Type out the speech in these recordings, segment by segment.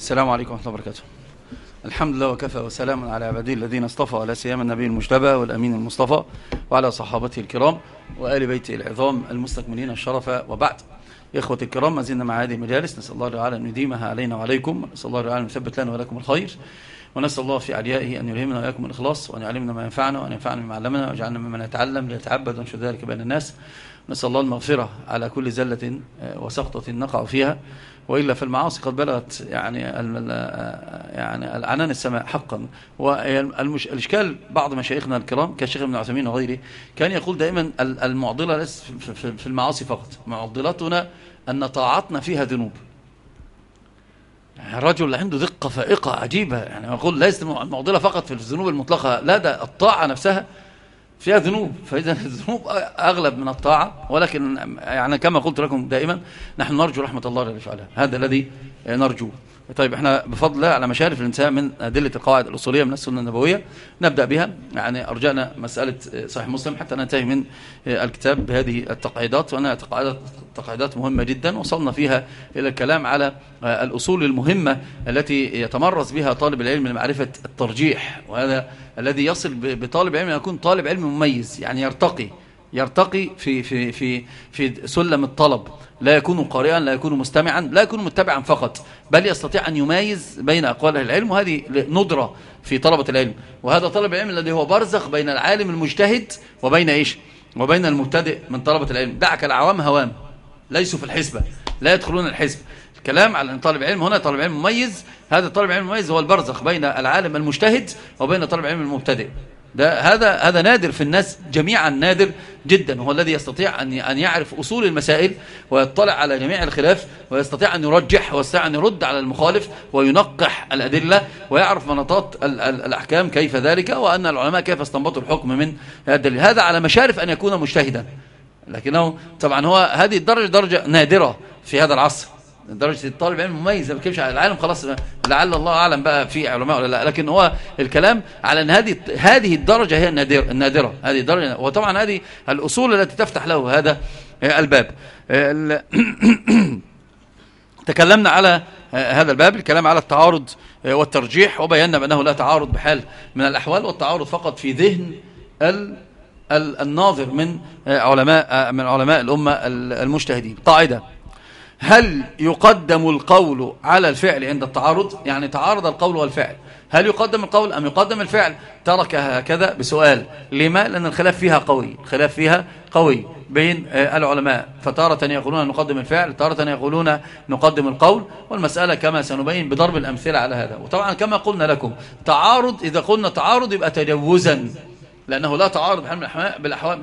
السلام عليكم ورحمة الله وبركاته. الحمد لله وكفى وسلام على عباده الذين اصطفى ولا سيما النبي المجتبى والأمين المصطفى وعلى صحابته الكرام وآل بيته العظام المستكملين الشرف. وبعد إخوة الكرام ما زلنا مع هذه المجالس نسأل الله تعالى أن يديمها علينا وعليكم نسأل الله تعالى أن يثبت لنا ولكم الخير ونسأل الله في عليائه أن يلهمنا وإياكم الإخلاص وأن يعلمنا ما ينفعنا وأن ينفعنا بما علمنا ويجعلنا ممن يتعلم ليتعبد ونشر ذلك بين الناس. نسأل الله المغفرة على كل زلة وسقطة نقع فيها. وإلا فالمعاصي قد بلغت يعني يعني العنان السماء حقا. والإشكال بعض مشايخنا الكرام كالشيخ ابن عثمين وغيره كان يقول دائما المعضلة ليس في المعاصي فقط. معضلتنا أن طاعتنا فيها ذنوب. رجل عنده دقة فائقة عجيبة. يعني يقول ليست المعضلة فقط في الذنوب المطلقة لا ده الطاعة نفسها فيها ذنوب. فإذا الذنوب أغلب من الطاعة ولكن يعني كما قلت لكم دائما نحن نرجو رحمة الله جل هذا الذي نرجوه طيب إحنا بفضل الله على مشارف الانتهاء من أدلة القواعد الأصولية من السنة النبوية. نبدأ بها. يعني أرجعنا مسألة صحيح مسلم حتى ننتهي من الكتاب بهذه التقعيدات وأنها تقعيدات, تقعيدات مهمة جدا. وصلنا فيها إلى الكلام على الأصول المهمة التي يتمرس بها طالب العلم لمعرفة الترجيح. وهذا الذي يصل بطالب علم يكون طالب علم مميز يعني يرتقي. يرتقي في في في في سلم الطلب. لا يكون قارئا لا يكون مستمعا لا يكون متبعا فقط بل يستطيع أن يميز بين أقوال العلم وهذه ندرة في طلبة العلم. وهذا طلب العلم الذي هو برزخ بين العالم المجتهد وبين إيش؟ وبين المبتدئ من طلبة العلم. دعك العوام هوام ليسوا في الحسبة لا يدخلون الحسب الكلام على أن طالب علم هنا طالب علم مميز هذا الطالب علم المميز هو البرزخ بين العالم المجتهد وبين طالب علم المبتدئ. ده هذا هذا نادر في الناس جميعا نادر جدا هو الذي يستطيع أن أن يعرف أصول المسائل ويطلع على جميع الخلاف ويستطيع أن يرجح ويستطيع أن يرد على المخالف وينقح الأدلة ويعرف مناطات الأحكام كيف ذلك وأن العلماء كيف استنبطوا الحكم من الدليل. هذا على مشارف أن يكون مجتهدا. لكنه طبعا هو هذه الدرجة درجة نادرة في هذا العصر. درجة الطالب علم مميز ما بتكلمش على العالم خلاص لعل الله أعلم بقى في علماء ولا لا. لكن هو الكلام على أن هذه هذه الدرجة هي النادرة, النادرة. هذه الدرجة. وطبعا هذه الأصول التي تفتح له هذا الباب. تكلمنا على هذا الباب الكلام على التعارض والترجيح وبينا بأنه لا تعارض بحال من الأحوال والتعارض فقط في ذهن الناظر من علماء من علماء الأمة المجتهدين. قاعدة. هل يقدم القول على الفعل عند التعارض؟ يعني تعارض القول والفعل. هل يقدم القول أم يقدم الفعل؟ ترك هكذا بسؤال. لما؟ لأن الخلاف فيها قوي. الخلاف فيها قوي بين العلماء. فتارة يقولون نقدم الفعل تارة يقولون نقدم القول. والمسألة كما سنبين بضرب الأمثلة على هذا. وطبعا كما قلنا لكم تعارض إذا قلنا تعارض يبقى تجوزا. لأنه لا تعارض بحال من الأحوال,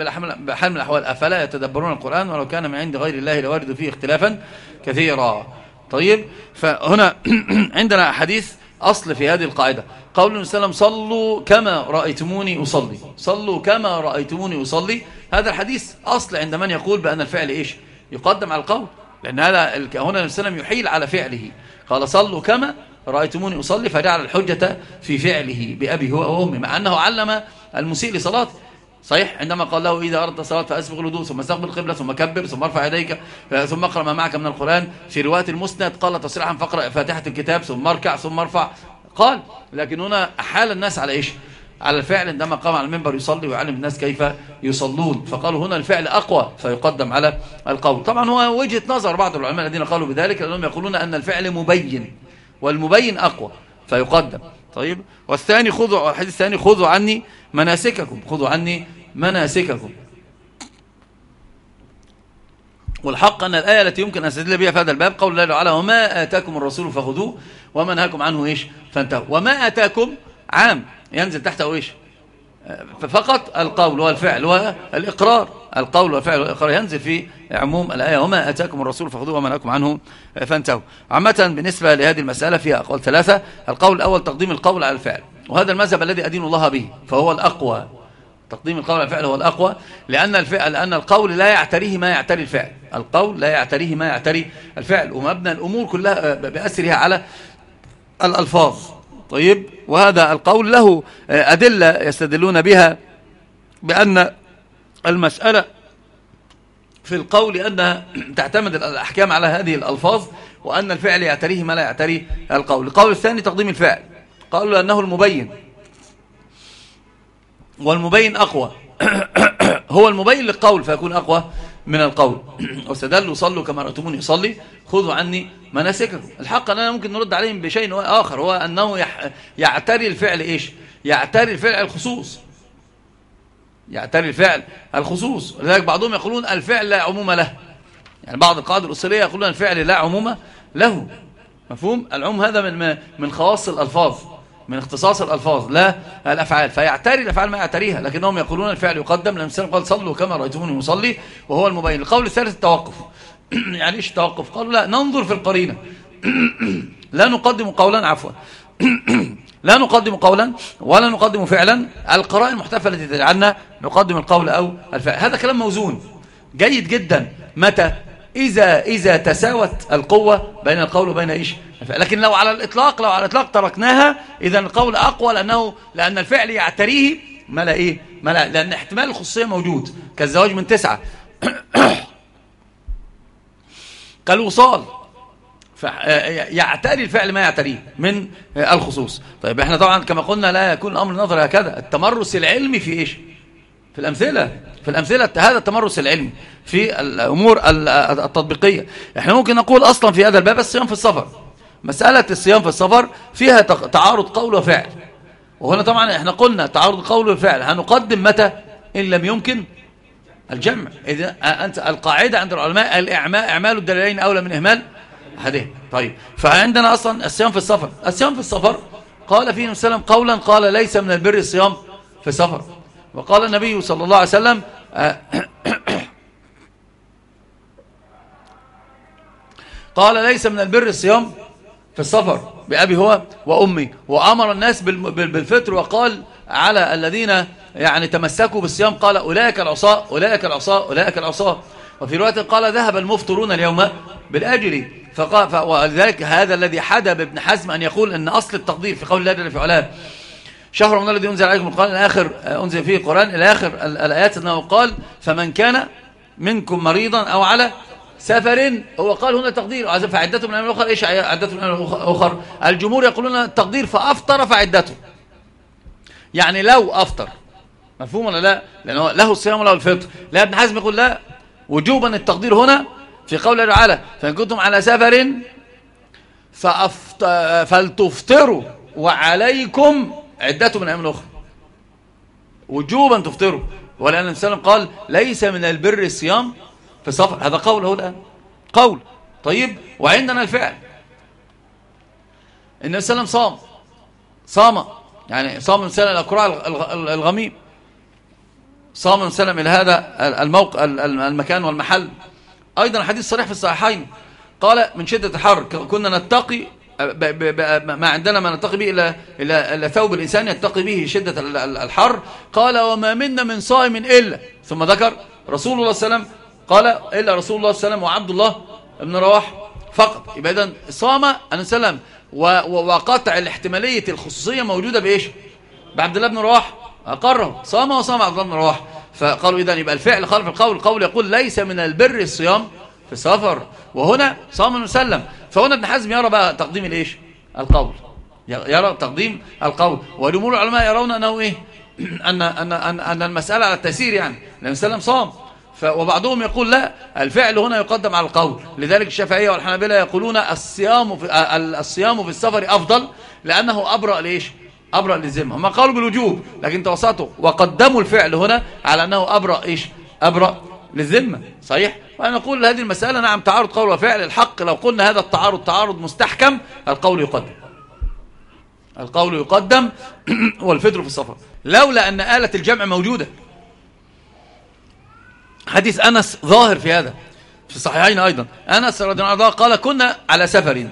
بحال من الأحوال. أفلا يتدبرون القرآن ولو كان من عند غير الله لوارد فيه اختلافا كثيرا. طيب فهنا عندنا حديث أصل في هذه القاعدة. قول النبي صلى الله عليه وسلم صلوا كما رأيتموني أصلي. صلوا كما رأيتموني أصلي. هذا الحديث أصل عند من يقول بأن الفعل إيش؟ يقدم على القول. لأن هذا هنا النبي صلى الله عليه وسلم يحيل على فعله. قال صلوا كما رأيتموني أصلي فجعل الحجة في فعله بأبي هو وأمي مع أنه علم المسيء لصلاته صحيح عندما قال له إذا أردت الصلاة فأسبغ الوضوء ثم استقبل القبلة ثم كبر ثم ارفع يديك ثم اقرأ ما معك من القرآن. في رواية المسند قال تصريحا فاقرأ فاتحة الكتاب ثم اركع ثم ارفع. قال لكن هنا أحال الناس على إيش؟ على الفعل عندما قام على المنبر يصلي ويعلم الناس كيف يصلون. فقالوا هنا الفعل أقوى فيقدم على القول. طبعا هو وجهة نظر بعض العلماء الذين قالوا بذلك لأنهم يقولون أن الفعل مبين. والمبين أقوى فيقدم. طيب والثاني خذوا الحديث الثاني خذوا عني مناسككم خذوا عني مناسككم. والحق أن الآية التي يمكن أن أستدل بها في هذا الباب قول الله تعالى وما آتاكم الرسول فخذوه وما نهاكم عنه إيش؟ فانتهوا. وما آتاكم عام ينزل تحته إيش؟ فقط القول والفعل والإقرار. القول والفعل والإقرار ينزل في عموم الآية. وما أتاكم الرسول فخذوه وما نهاكم عنه فانتهوا. عامة بالنسبة لهذه المسألة فيها أقوال ثلاثة. القول الأول تقديم القول على الفعل. وهذا المذهب الذي أدين الله به فهو الأقوى. تقديم القول على الفعل هو الأقوى لأن الفعل لأن القول لا يعتريه ما يعتري الفعل. القول لا يعتريه ما يعتري الفعل. ومبنى الأمور كلها بأسرها على الألفاظ. طيب وهذا القول له أدلة يستدلون بها بأن المسألة في القول أنها تعتمد الأحكام على هذه الألفاظ وأن الفعل يعتريه ما لا يعتريه القول. القول الثاني تقديم الفعل. قالوا لأنه المبين. والمبين أقوى. هو المبين للقول فيكون أقوى. من القول. واستدلوا صلوا كما رأيتموني يصلي خذوا عني مناسككم. الحق أننا ممكن نرد عليهم بشيء آخر هو أنه يعتري الفعل إيش؟ يعتري الفعل الخصوص. يعتري الفعل الخصوص. ولذلك بعضهم يقولون الفعل لا عموم له. يعني بعض القواعد الأصولية يقولون الفعل لا عموم له. مفهوم؟ العموم هذا من من خواص الألفاظ. من اختصاص الألفاظ لا الأفعال. فيعتري الأفعال ما يعتريها لكنهم يقولون الفعل يقدم لم سلم قال صلوا كما رأيتموني يصلي وهو المبين. القول الثالث التوقف. يعني إيش التوقف؟ قالوا لا ننظر في القرينة. لا نقدم قولا عفوا. لا نقدم قولا ولا نقدم فعلا. القرائن المحتفلة التي تجعلنا نقدم القول أو الفعل. هذا كلام موزون. جيد جدا. متى؟ إذا, إذا تساوت القوة بين القول وبين إيش؟ لكن لو على الإطلاق لو على الإطلاق تركناها إذا القول أقوى لأنه لأن الفعل يعتريه ما لا إيه؟ ما لا لأن احتمال الخصوصية موجود. كالزواج من تسعة. كالوصال. يعتري الفعل ما يعتريه من الخصوص. طيب إحنا طبعا كما قلنا لا يكون الأمر نظر هكذا. التمرس العلمي في إيش؟ في الأمثلة في الأمثلة هذا التمرس العلمي في الأمور التطبيقية. إحنا ممكن نقول أصلا في هذا الباب الصيام في السفر. مسألة الصيام في السفر فيها تعارض قول وفعل. وهنا طبعا إحنا قلنا تعارض قول وفعل. هنقدم متى؟ إن لم يمكن الجمع. إذا أنت القاعدة عند العلماء الإعماء إعمال الدليلين أولى من إهمال أحدهم. طيب. فعندنا أصلا الصيام في السفر. الصيام في السفر قال فيه وسلم قولا قال ليس من البر الصيام في السفر. وقال النبي صلى الله عليه وسلم آه، قال ليس من البر الصيام في السفر بأبي هو وأمي. وأمر الناس بالفطر وقال على الذين يعني تمسكوا بالصيام قال أولئك العصاء أولئك العصاء أولئك العصاء. وفي رواية قال ذهب المفطرون اليوم بالأجر. فقال ولذلك هذا الذي حدب ابن حزم أن يقول أن أصل التقدير في قول الله جل في علاه شهر رمضان الذي أنزل عليكم القرآن إلى آخر أنزل فيه القرآن إلى آخر الآيات أنه قال فمن كان منكم مريضا أو على سفر هو قال هنا تقدير. فعدته من الأمر الأخر إيش؟ عدته من الأمر الأخر الجمهور يقولون التقدير فأفطر فعدته. يعني لو أفطر مفهوم ولا لا؟ لأنه له الصيام وله الفطر. لا ابن حزم يقول لا. وجوبا التقدير هنا في قول الله تعالى فإن كنتم على سفر فلتفطروا وعليكم عدته من أيام أخرى وجوبا تفطروا ولأن النبي صلى الله عليه وسلم قال ليس من البر الصيام في السفر. هذا قول هو الآن. قول. طيب وعندنا الفعل. النبي صلى الله عليه وسلم صام. صام. يعني صام من سنة الأكراع الغميم. صام من من هذا الموقع المكان والمحل. أيضا حديث صريح في الصحيحين. قال من شدة الحر كنا نتقي ما عندنا ما نتقي به إلا, إلا, ثوب الإنسان يتقي به شدة الحر. قال وما منا من صائم إلا ثم ذكر رسول الله وسلم. قال إلا رسول الله وسلم وعبد الله بن رواح فقط. يبقى إذن صام أن سلم وقطع الاحتمالية الخصوصية موجودة بإيش؟ بعبد الله بن رواح. أقره. صام وصام عبد الله بن رواح. فقالوا إذن يبقى الفعل خلف القول. القول يقول ليس من البر الصيام في السفر. وهنا صام مسلم فهنا ابن حزم يرى بقى تقديم الإيش؟ القول. يرى تقديم القول. وجمهور العلماء يرون أنه إيه؟ ان ان ان, أن المسألة على التسير يعني. النبي صلى الله عليه وسلم صام. وبعضهم يقول لا الفعل هنا يقدم على القول. لذلك الشافعية والحنابلة يقولون الصيام في الصيام في السفر أفضل لأنه أبرأ ليش أبرأ للذمة. هم قالوا بالوجوب لكن توسطوا. وقدموا الفعل هنا على أنه أبرأ إيش؟ أبرأ للذمة. صحيح؟ ونقول هذه المسألة نعم تعارض قول وفعل الحق لو قلنا هذا التعارض تعارض مستحكم القول يقدم. القول يقدم والفطر في السفر لولا أن آلة الجمع موجودة. حديث أنس ظاهر في هذا في الصحيحين أيضا. أنس رضي الله عنه قال كنا على سفر.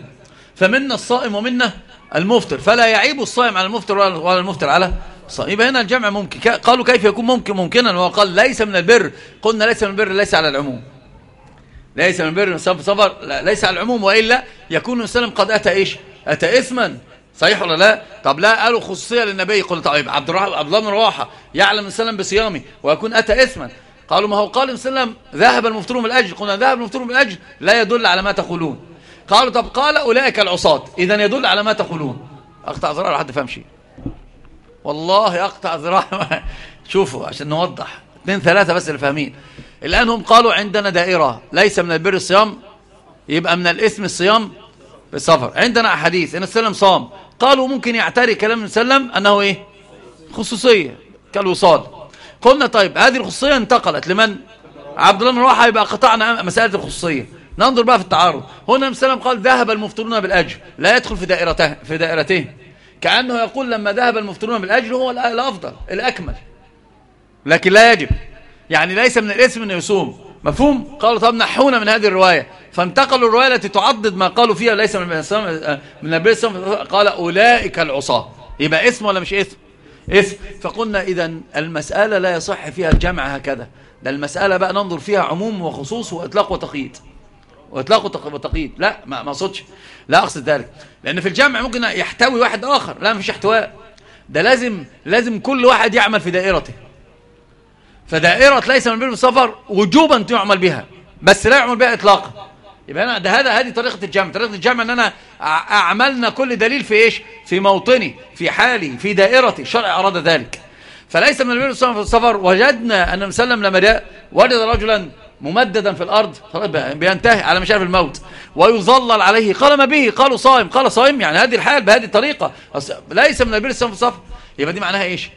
فمنا الصائم ومنا المفطر. فلا يعيب الصائم على المفطر ولا المفطر على الصائم. يبقى هنا الجمع ممكن. قالوا كيف يكون ممكن؟ ممكنا. وقال ليس من البر. قلنا ليس من البر ليس على العموم. ليس من بر في سفر ليس على العموم وإلا يكون الإنسان قد أتى إيش؟ أتى إثما. صحيح ولا لا؟ طب لا قالوا خصوصية للنبي قل طيب عبد, الله بن رواحة يعلم الإنسان بصيامه ويكون أتى إثما. قالوا ما هو؟ قال وسلم ذهب المفترون بالأجر قلنا ذهب المفترون بالأجر لا يدل على ما تقولون. قالوا طب قال أولئك العصاة. إذا يدل على ما تقولون. أقطع ذراع لحد فهم شيء والله أقطع ذراع. شوفوا عشان نوضح. اثنين ثلاثة بس اللي فاهمين. الآن هم قالوا عندنا دائرة ليس من البر الصيام يبقى من الإثم الصيام بالسفر عندنا أحاديث إن السلام صام. قالوا ممكن يعتري كلام السلام أنه إيه؟ خصوصية كالوصال. قلنا طيب هذه الخصوصية انتقلت لمن؟ عبد الله بن يبقى قطعنا مسألة الخصوصية. ننظر بقى في التعارض. هنا السلام قال ذهب المفترون بالأجر. لا يدخل في دائرته في دائرته. كأنه يقول لما ذهب المفترون بالأجر هو الأفضل الأكمل. لكن لا يجب. يعني ليس من الاسم أنه يصوم. مفهوم؟ قالوا طب نحونا من هذه الرواية. فانتقلوا الرواية التي تعضد ما قالوا فيها ليس من النبي قال أولئك العصاة. يبقى اسم ولا مش اسم؟ اسم. فقلنا إذا المسألة لا يصح فيها الجمع هكذا. ده المسألة بقى ننظر فيها عموم وخصوص وإطلاق وتقييد. وإطلاق وتقييد. لا ما أقصدش. لا أقصد ذلك. لأن في الجمع ممكن يحتوي واحد آخر. لا مفيش احتواء. ده لازم لازم كل واحد يعمل في دائرته. فدائرة ليس من بين السفر وجوبا تعمل بها بس لا يعمل بها إطلاقا. يبقى أنا ده هذا هذه طريقة الجمع. طريقة الجمع أن أنا أعملنا كل دليل في إيش؟ في موطني في حالي في دائرتي. الشرع أراد ذلك. فليس من البر في السفر. وجدنا أن مسلم لما جاء وجد رجلا ممددا في الأرض بينتهي على مشارف الموت. ويظلل عليه. قال ما به؟ قالوا صائم قال صائم يعني هذه الحال بهذه الطريقة. ليس من البر في السفر. يبقى دي معناها إيش؟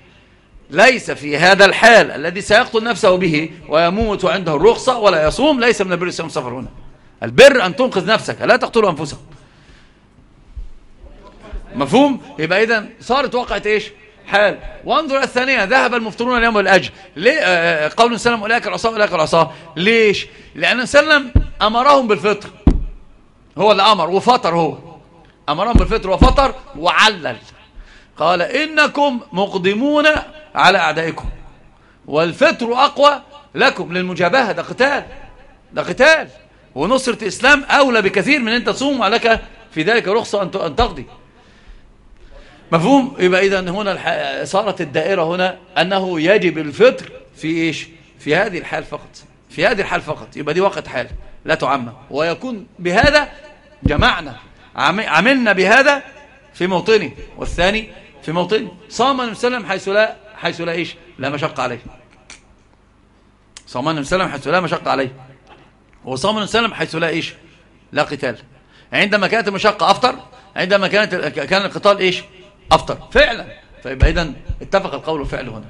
ليس في هذا الحال الذي سيقتل نفسه به ويموت عنده الرخصة ولا يصوم ليس من البر السلام السفر هنا. البر أن تنقذ نفسك لا تقتلوا أنفسكم مفهوم؟ يبقى إذا صارت وقعت إيش؟ حال. وانظر الثانية ذهب المفترون اليوم بالأجر ليه؟ آه، آه، قول سلم أولئك العصاة أولئك العصاة. ليش؟ لأن سلم أمرهم بالفطر. هو اللي أمر وفطر هو. أمرهم بالفطر وفطر وعلل. قال إنكم مقدمون على أعدائكم. والفطر أقوى لكم للمجابهة. ده قتال ده قتال. ونصرة الإسلام أولى بكثير من أن تصوم ولك في ذلك رخصة أن تقضي. مفهوم؟ يبقى إذا هنا صارت الدائرة هنا أنه يجب الفطر في إيش؟ في هذه الحال فقط. في هذه الحال فقط. يبقى دي وقت حال لا تعمم. ويكون بهذا جمعنا عملنا بهذا في موطنه والثاني في موطنه صام النبي صلى الله عليه وسلم حيث لا حيث لا إيش؟ لا مشقة عليه. صام النبي صلى الله عليه وسلم حيث لا مشقة عليه. وصام النبي صلى الله عليه وسلم حيث لا إيش؟ لا قتال. عندما كانت المشقة أفطر عندما كانت كان القتال إيش؟ أفطر. فعلا. فيبقى اذا اتفق القول والفعل هنا.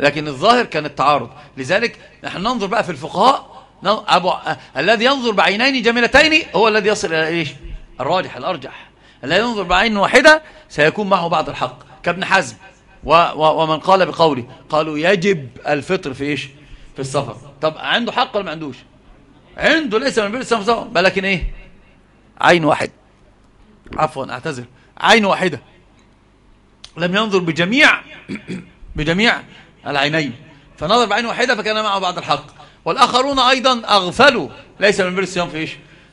لكن الظاهر كان التعارض. لذلك نحن ننظر بقى في الفقهاء أبو... الذي ينظر بعينين جميلتين هو الذي يصل إلى إيش؟ الراجح الأرجح. الذي ينظر بعين واحدة سيكون معه بعض الحق. كابن حزم. و... و... ومن قال بقوله قالوا يجب الفطر في إيش؟ في السفر. طب عنده حق ولا ما عندوش؟ عنده ليس من بين السفر ولكن إيه؟ عين واحد. عفوا أعتذر. عين واحدة. لم ينظر بجميع بجميع العينين. فنظر بعين واحدة فكان معه بعض الحق. والآخرون أيضا أغفلوا ليس من بر الصيام في إيش؟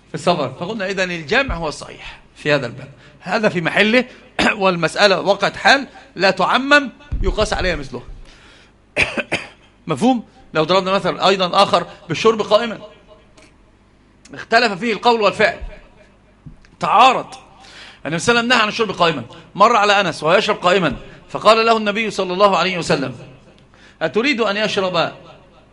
في السفر. فقلنا إذن الجمع هو الصحيح في هذا الباب. هذا في محله والمسألة وقت حال لا تعمم يقاس عليها مثله. مفهوم؟ لو ضربنا مثل أيضا آخر بالشرب قائما. اختلف فيه القول والفعل. تعارض. النبي صلى الله عليه وسلم نهى عن الشرب قائما. مر على أنس وهو يشرب قائما. فقال له النبي صلى الله عليه وسلم أتريد أن يشرب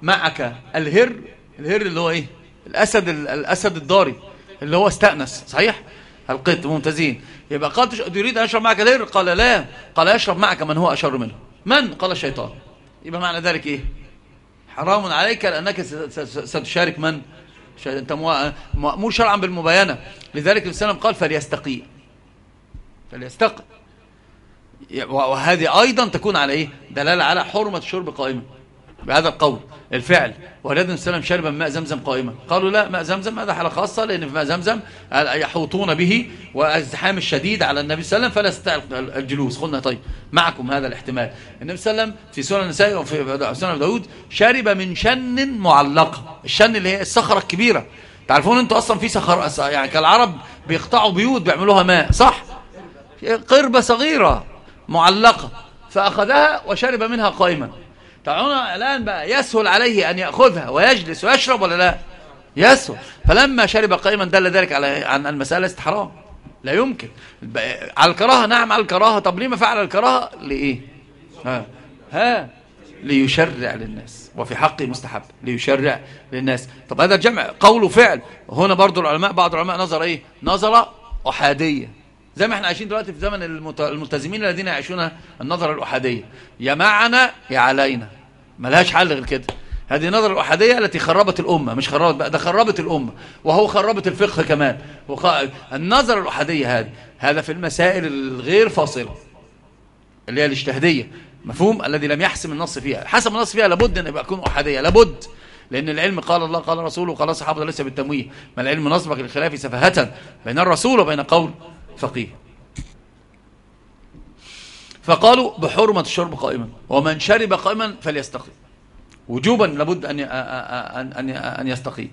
معك الهر؟ الهر اللي هو إيه؟ الأسد, الأسد الضاري اللي هو استأنس صحيح؟ القط ممتازين. يبقى قال تريد أن يشرب معك الهر قال لا. قال يشرب معك من هو أشر منه. من؟ قال الشيطان. يبقى معنى ذلك إيه؟ حرام عليك لأنك ستشارك من؟ أنت مأمور شرعا بالمباينة. لذلك الإسلام قال فليستقي. فليستقي. وهذه أيضا تكون على إيه؟ دلالة على حرمة الشرب قائمة بهذا القول الفعل. ولد السلام شرب ماء زمزم قائما. قالوا لا ماء زمزم هذا حالة خاصة لأن في ماء زمزم يحوطون به والازدحام الشديد على النبي صلى الله عليه وسلم فلا يستطيع الجلوس. قلنا طيب معكم هذا الاحتمال. النبي صلى الله عليه وسلم في سنن النساء وفي سنن داود شرب من شن معلقة. الشن اللي هي الصخرة الكبيرة. تعرفون أنتوا أصلا في صخر يعني كالعرب بيقطعوا بيوت بيعملوها ماء صح؟ قربة صغيرة معلقة فأخذها وشرب منها قائما. هنا الآن بقى يسهل عليه أن يأخذها ويجلس ويشرب ولا لا؟ يسهل. فلما شرب قائما دل ذلك على عن المسألة ليست حرام لا يمكن. على الكراهة نعم على الكراهة. طب ليه ما فعل الكراهة؟ لإيه؟ ها ها ليشرع للناس. وفي حقه مستحب. ليشرع للناس. طب هذا الجمع قول وفعل هنا برضو العلماء بعض العلماء نظر إيه؟ نظر أحادية. زي ما إحنا عايشين دلوقتي في زمن الملتزمين الذين يعيشون النظرة الأحادية. يا معنا يا علينا. ملهاش حل غير كده. هذه النظرة الأحادية التي خربت الأمة مش خربت بقى ده خربت الأمة. وهو خربت الفقه كمان. وخ... النظرة الأحادية هذه هذا في المسائل الغير فاصلة اللي هي الاجتهادية. مفهوم؟ الذي لم يحسم النص فيها. حسم النص فيها لابد أن يبقى يكون أحادية لابد. لأن العلم قال الله قال رسوله قال الصحابة ليس بالتمويه. ما العلم نصبك للخلاف سفاهة بين الرسول وبين قول فقيه. فقالوا بحرمة الشرب قائما ومن شرب قائما فليستقي وجوبا لابد أن أن أن يستقيم.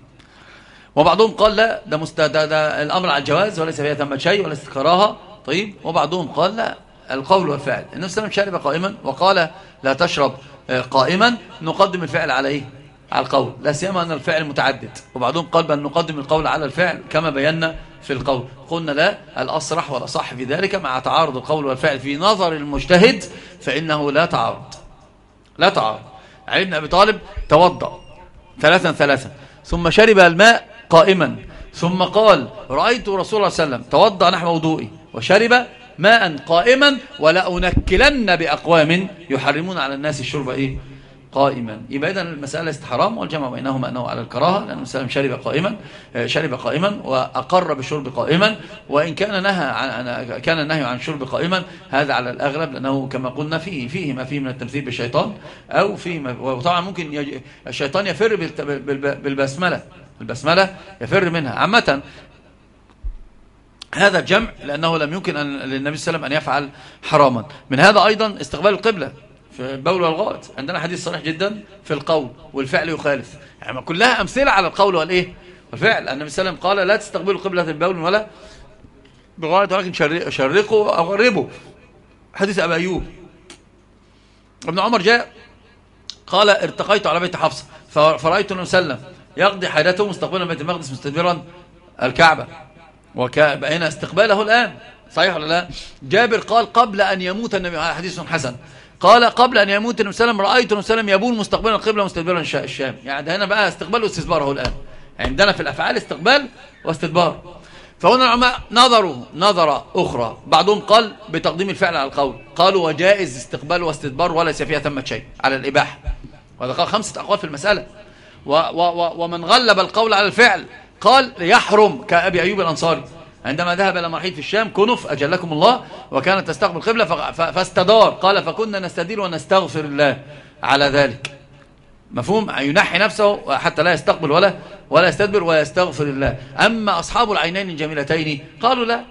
وبعضهم قال لا ده, مست... ده, ده الأمر على الجواز وليس فيها ثمة شيء وليس كراهة. طيب. وبعضهم قال لا القول والفعل. النبي صلى الله عليه وسلم شرب قائما وقال لا تشرب آه، قائما نقدم الفعل على إيه على القول لا سيما أن الفعل متعدد. وبعضهم قال بأن نقدم القول على الفعل كما بينا في القول. قلنا لا الأصرح والأصح في ذلك مع تعارض القول والفعل. في نظر المجتهد فإنه لا تعارض. لا تعارض. علي بن أبي طالب توضأ ثلاثا ثلاثا ثم شرب الماء قائما ثم قال رأيت رسول الله صلى الله عليه وسلم توضأ نحو وضوئي وشرب ماء قائما ولا أنكلن بأقوام يحرمون على الناس الشرب إيه؟ قائما. يبقى اذا المسألة ليست حرام والجمع بينهما أنه على الكراهة لأن المسلم شرب قائما آه، شرب قائما وأقر بالشرب قائما وإن كان نهى عن كان النهي عن شرب قائما هذا على الأغلب لأنه كما قلنا فيه فيه ما فيه من التمثيل بالشيطان أو فيه وطبعا ممكن يج... الشيطان يفر بالبسملة البسملة يفر منها. عامة هذا الجمع لأنه لم يمكن أن للنبي صلى الله عليه وسلم أن يفعل حراما. من هذا أيضا استقبال القبلة. في البول والغائط عندنا حديث صريح جدا في القول والفعل يخالف. يعني كلها أمثلة على القول والإيه؟ والفعل. النبي صلى الله عليه وسلم قال لا تستقبلوا قبلة البول ولا بغائط ولكن شرقوا أو غربوا حديث أبا أيوب. ابن عمر جاء قال ارتقيت على بيت حفصة فرأيت النبي صلى الله عليه وسلم يقضي حاجته مستقبلا بيت المقدس مستدبرا الكعبة. وهنا استقباله الآن. صحيح ولا لا؟ جابر قال قبل أن يموت النبي. حديث حسن. قال قبل أن يموت النبي صلى الله عليه وسلم رأيت النبي صلى الله عليه وسلم يبول مستقبلا القبلة مستدبرا الشام. يعني ده هنا بقى استقبال واستدبار اهو الآن. عندنا في الأفعال استقبال واستدبار. فهنا العلماء نظروا نظرة أخرى. بعضهم قال بتقديم الفعل على القول. قالوا وجائز استقبال واستدبار وليس فيها ثمة شيء على الإباحة. وهذا قال خمسة أقوال في المسألة. و و و ومن غلب القول على الفعل قال يحرم كأبي أيوب الأنصاري. عندما ذهب إلى مرحيل في الشام كنف أجلكم الله وكانت تستقبل قبلة فاستدار قال فكنا نستدير ونستغفر الله على ذلك. مفهوم؟ ينحي نفسه حتى لا يستقبل ولا ولا يستدبر ويستغفر الله. أما أصحاب العينين الجميلتين؟ قالوا لا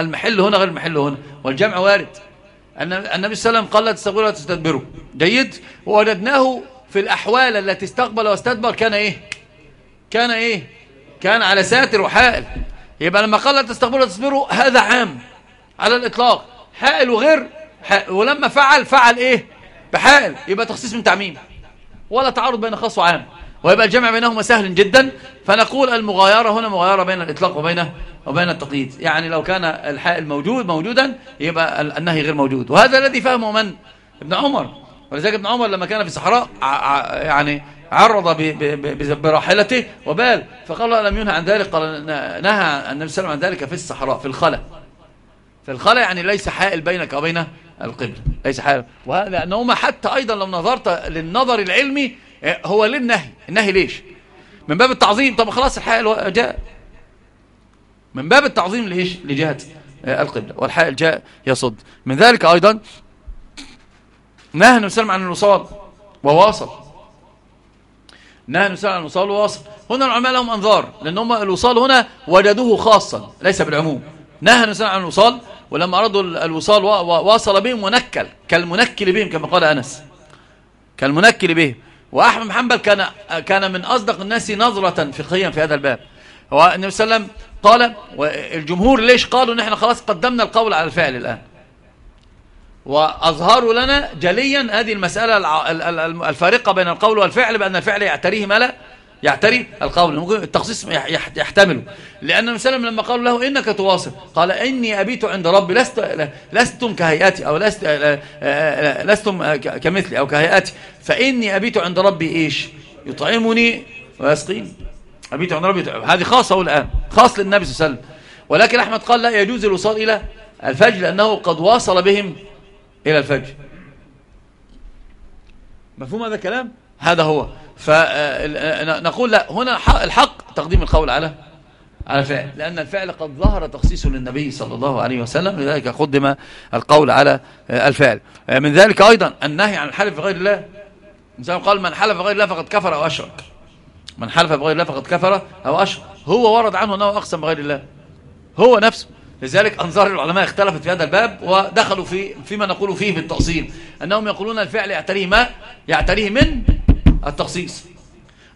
المحل هنا غير المحل هنا والجمع وارد. النبي صلى الله عليه وسلم قال لا تستقبلوا ولا تستدبروا. جيد. ووجدناه في الأحوال التي استقبل واستدبر كان إيه؟ كان إيه؟ كان على ساتر وحائل. يبقى لما قال لا تستغفروا تصبروا هذا عام على الإطلاق. حائل وغير حائل. ولما فعل فعل إيه؟ بحائل. يبقى تخصيص من تعميم. ولا تعارض بين خاص وعام. ويبقى الجمع بينهما سهل جدا. فنقول المغايرة هنا مغايرة بين الإطلاق وبين وبين التقييد. يعني لو كان الحائل موجود موجودا يبقى النهي غير موجود. وهذا الذي فهمه من؟ ابن عمر. ولذلك ابن عمر لما كان في الصحراء يعني عرض براحلته وبال. فقال لم ينهى عن ذلك؟ قال نهى النبي صلى الله عليه وسلم عن ذلك في الصحراء في الخلا. في الخلا يعني ليس حائل بينك وبين القبلة ليس حائل. لأنهما حتى أيضا لو نظرت للنظر العلمي إيه، هو للنهي. النهي ليش؟ من باب التعظيم. طب خلاص الحائل جاء. من باب التعظيم ليش؟ لجهة القبلة. والحائل جاء يصد. من ذلك أيضا نهى النبي صلى الله عليه وسلم عن الوصال وواصل. نهى النبي عن الوصال وواصل هنا العلماء لهم أنظار لأن هم الوصال هنا وجدوه خاصا ليس بالعموم. نهى النبي عن الوصال ولما أرادوا الوصال واصل بهم ونكل كالمنكل بهم كما قال أنس. كالمنكل بهم. وأحمد محمد كان كان من أصدق الناس نظرة فقهيا في هذا الباب. هو النبي صلى الله عليه وسلم قال والجمهور ليش قالوا ان إحنا خلاص قدمنا القول على الفعل الآن؟ وأظهروا لنا جليا هذه المسألة الفارقة بين القول والفعل بأن الفعل يعتريه ما لا يعتري القول. التخصيص يحتمله. لأن النبي لما قالوا له إنك تواصل قال إني أبيت عند ربي لست لستم كهيئاتي أو لست لستم كمثلي أو كهيئاتي فإني أبيت عند ربي إيش؟ يطعمني ويسقيني. أبيت عند ربي هذه خاصة الآن خاص للنبي صلى الله عليه وسلم. ولكن أحمد قال لا يجوز الوصال إلى الفجر لأنه قد واصل بهم إلى الفجر. مفهوم هذا الكلام؟ هذا هو. فنقول لا هنا الحق تقديم القول على على فعل لأن الفعل قد ظهر تخصيصه للنبي صلى الله عليه وسلم لذلك قدم القول على الفعل. من ذلك أيضا النهي عن الحلف بغير الله. مثلا قال من حلف بغير الله فقد كفر أو أشرك. من حلف بغير الله فقد كفر أو أشرك. هو ورد عنه أنه أقسم بغير الله. هو نفسه. لذلك أنظار العلماء اختلفت في هذا الباب ودخلوا في فيما نقول فيه بالتأصيل أنهم يقولون الفعل يعتريه ما؟ يعتريه من؟ التخصيص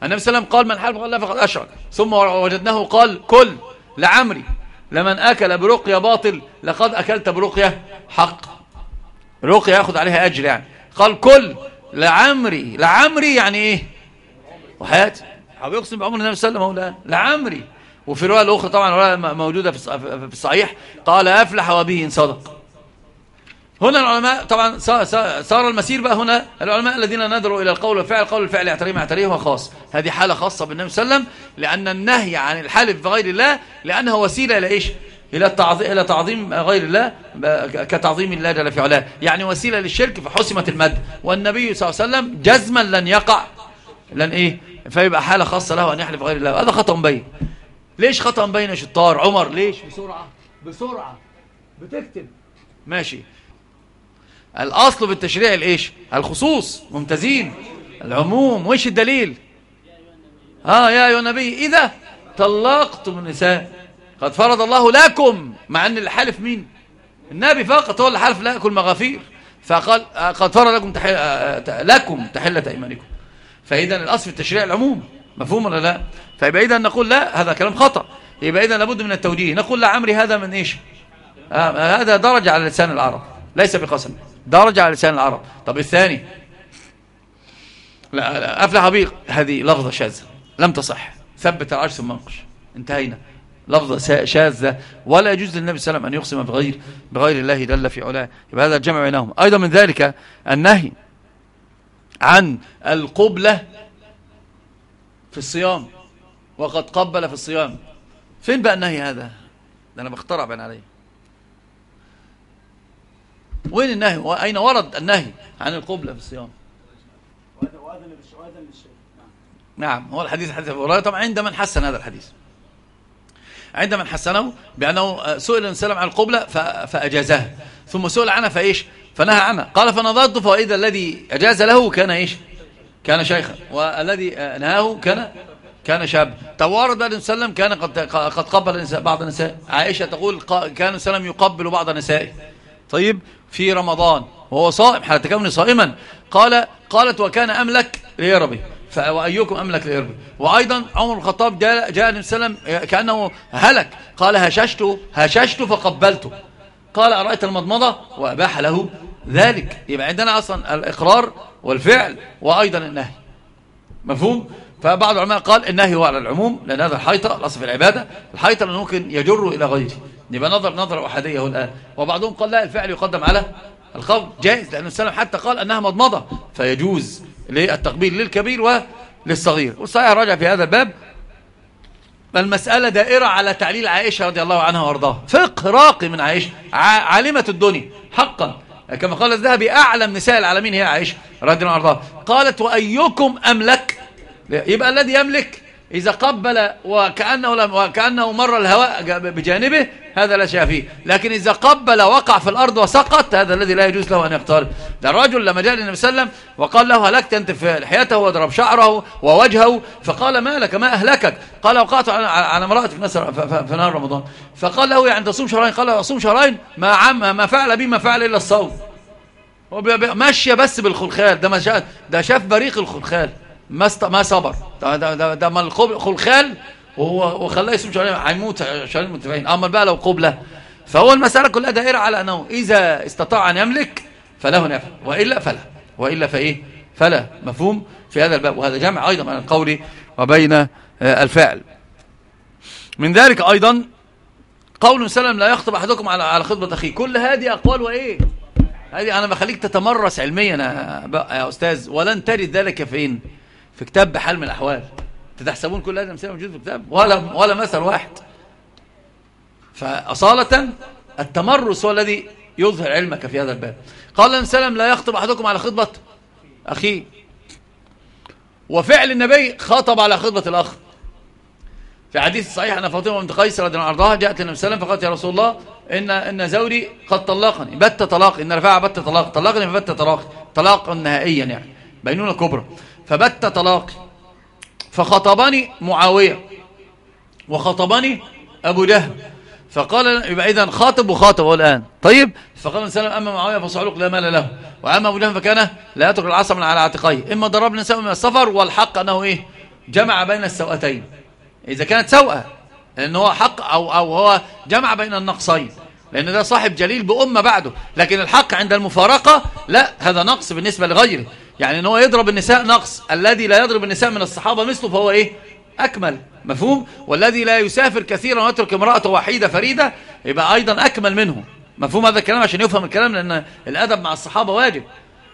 النبي صلى الله عليه وسلم قال من حلف الله فقد أشرك. ثم وجدناه قال كل لعمري. لمن أكل برقية باطل لقد أكلت برقية حق. رقية يأخذ عليها أجر يعني. قال كل لعمري. لعمري يعني إيه؟ وحياتي. حاب يقسم بعمر النبي صلى الله عليه وسلم لعمري. وفي الرواية الأخرى طبعا موجودة في الصحيح قال أفلح وبه إن صدق. هنا العلماء طبعا صار المسير بقى هنا العلماء الذين نظروا إلى القول والفعل قول الفعل يعتريه ما يعتريه هو خاص. هذه حالة خاصة بالنبي صلى الله عليه وسلم لأن النهي عن الحلف بغير الله لأنه وسيلة إلى إيش؟ إلى إلى تعظيم غير الله كتعظيم الله جل في علاه. يعني وسيلة للشرك فحسمت المد. والنبي صلى الله عليه وسلم جزما لن يقع لن إيه؟ فيبقى حالة خاصة له أن يحلف غير الله. هذا خطأ مبين ليش خطأ مبين يا شطار عمر؟ ليش؟ بسرعة بسرعة. بتكتب. ماشي. الأصل في التشريع الإيش؟ الخصوص. ممتازين. العموم. وإيش الدليل؟ آه يا أيها النبي إذا طلقتم النساء قد فرض الله لكم مع أن الحلف مين؟ النبي فقط. هو اللي حلف لا يأكل مغافير فقال آه، قد فرض لكم تحل آه، لكم تحلة أيمانكم. فإذا الأصل في التشريع العموم. مفهوم ولا لا؟ فيبقى إذا نقول لا هذا كلام خطأ. يبقى إذا لابد من التوجيه. نقول لا عمري هذا من إيش؟ آه هذا درجة على لسان العرب. ليس بقسم. درجة على لسان العرب. طب الثاني؟ لا, لا أفلح بيق. هذه لفظة شاذة. لم تصح. ثبت العرش ثم انقش. انتهينا. لفظة شاذة. ولا يجوز للنبي صلى الله عليه وسلم أن يقسم بغير, بغير الله جل في علاه. يبقى هذا الجمع بينهم أيضا من ذلك النهي عن القبلة في الصيام وقد قبل في الصيام. فين بقى النهي هذا؟ ده أنا بخترع بين عليه وين النهي؟ وأين ورد النهي عن القبلة في الصيام؟ نعم هو الحديث حديث أبو هريرة. طبعا عند من حسن هذا الحديث. عند من حسنه بأنه سئل السلام عن القبلة فأجازها ثم سئل عنها فإيش؟ فنهى عنها. قال فنظرت فإذا الذي أجاز له كان إيش؟ كان شيخا والذي نهاه كان كان شاب. توارد الله عليه وسلم كان قد قد قبل بعض النساء. عائشة تقول كان السلام يقبل بعض النساء. طيب في رمضان وهو صائم حتى كونه صائما قال قالت وكان أملك ليربي وأيكم أملك ليربي وأيضا عمر الخطاب جاء, جاء عليه وسلم كأنه هلك. قال هششت هششت فقبلته. قال أرأيت المضمضة وأباح له ذلك. يبقى عندنا أصلا الإقرار والفعل وأيضا النهي. مفهوم؟ فبعض العلماء قال النهي هو على العموم لأن هذا الحيطة الأصل في العبادة الحيطة ممكن يجر إلى غيره. يبقى نظر نظرة أحدية الآن وبعضهم قال لا الفعل يقدم على القول. جائز لأن السلام حتى قال أنها مضمضة. فيجوز للتقبيل للكبير وللصغير. والصحيح راجع في هذا الباب المسألة دائرة على تعليل عائشة رضي الله عنها وأرضاها. فقه راقي من عائشة عالمة الدنيا حقا. كما قال الذهبي أعلم نساء العالمين هي عائشة رضي الله عنها. قالت وأيكم أملك؟ يبقى الذي يملك إذا قبل وكأنه, لم وكأنه مر الهواء بجانبه هذا لا شيء فيه. لكن إذا قبل وقع في الأرض وسقط هذا الذي لا يجوز له أن يقترب ده الرجل لما جاء للنبي صلى الله عليه وسلم وقال له هلكت أنت في لحيته وضرب شعره ووجهه؟ فقال ما لك؟ ما أهلكك؟ قال وقعت على امرأة في, في نهار رمضان. فقال له يعني تصوم شهرين؟ قال له أصوم شهرين؟ ما, عم ما فعل بي ما فعل إلا الصوم. ماشية بس بالخلخال ده, ما شاف ده شاف بريق الخلخال ما. ما صبر. ده ده ده, ده ما الخلخال وخلاه يصوم شهرين هيموت شهرين متفقين أما بقى لو قبلة فهو المسألة كلها دائرة على أنه إذا استطاع أن يملك فله نفع. وإلا فلا. وإلا فإيه؟ فلا. مفهوم؟ في هذا الباب. وهذا جمع أيضا بين القول وبين آه، الفعل. من ذلك أيضا قول سلم لا يخطب أحدكم على على خطبة أخيه. كل هذه أقوال وإيه؟ هذه أنا بخليك تتمرس علميا يا أستاذ. ولن ترد ذلك فين؟ في كتاب بحال من الأحوال. تتحسبون كل هذه الأمثلة موجودة في الكتاب ولا, ولا مثل واحد. فأصالة التمرس هو الذي يظهر علمك في هذا الباب. قال النبي سلم لا يخطب أحدكم على خطبة أخيه. وفعل النبي خطب على خطبة الأخ. في حديث صحيح أن فاطمة بنت قيس رضي الله عنها جاءت النبي صلى الله عليه وسلم فقالت يا رسول الله إن إن زوجي قد طلقني. بت طلاق إن رفع بت طلاق. طلقني فبت طلاق. طلاق نهائيا يعني. بينونة كبرى. فبت طلاق فخطبني معاوية. وخطبني أبو جهل. فقال يبقى إذا خاطب وخاطب هو الآن. طيب؟ فقال النبي أما معاوية فصعلوك لا مال له. وأما أبو جهل فكان لا يترك العصا من على عاتقيه. إما ضرب النساء من السفر والحق أنه إيه؟ جمع بين السوأتين إذا كانت سوءة لأن هو حق أو, أو هو جمع بين النقصين. لأن ده صاحب جليل بأمة بعده. لكن الحق عند المفارقة لا هذا نقص بالنسبة لغيره. يعني إن هو يضرب النساء نقص. الذي لا يضرب النساء من الصحابة مثله فهو إيه؟ أكمل. مفهوم؟ والذي لا يسافر كثيرا ويترك امرأة وحيدة فريدة يبقى أيضا أكمل منه مفهوم هذا الكلام؟ عشان يفهم الكلام لأن الأدب مع الصحابة واجب.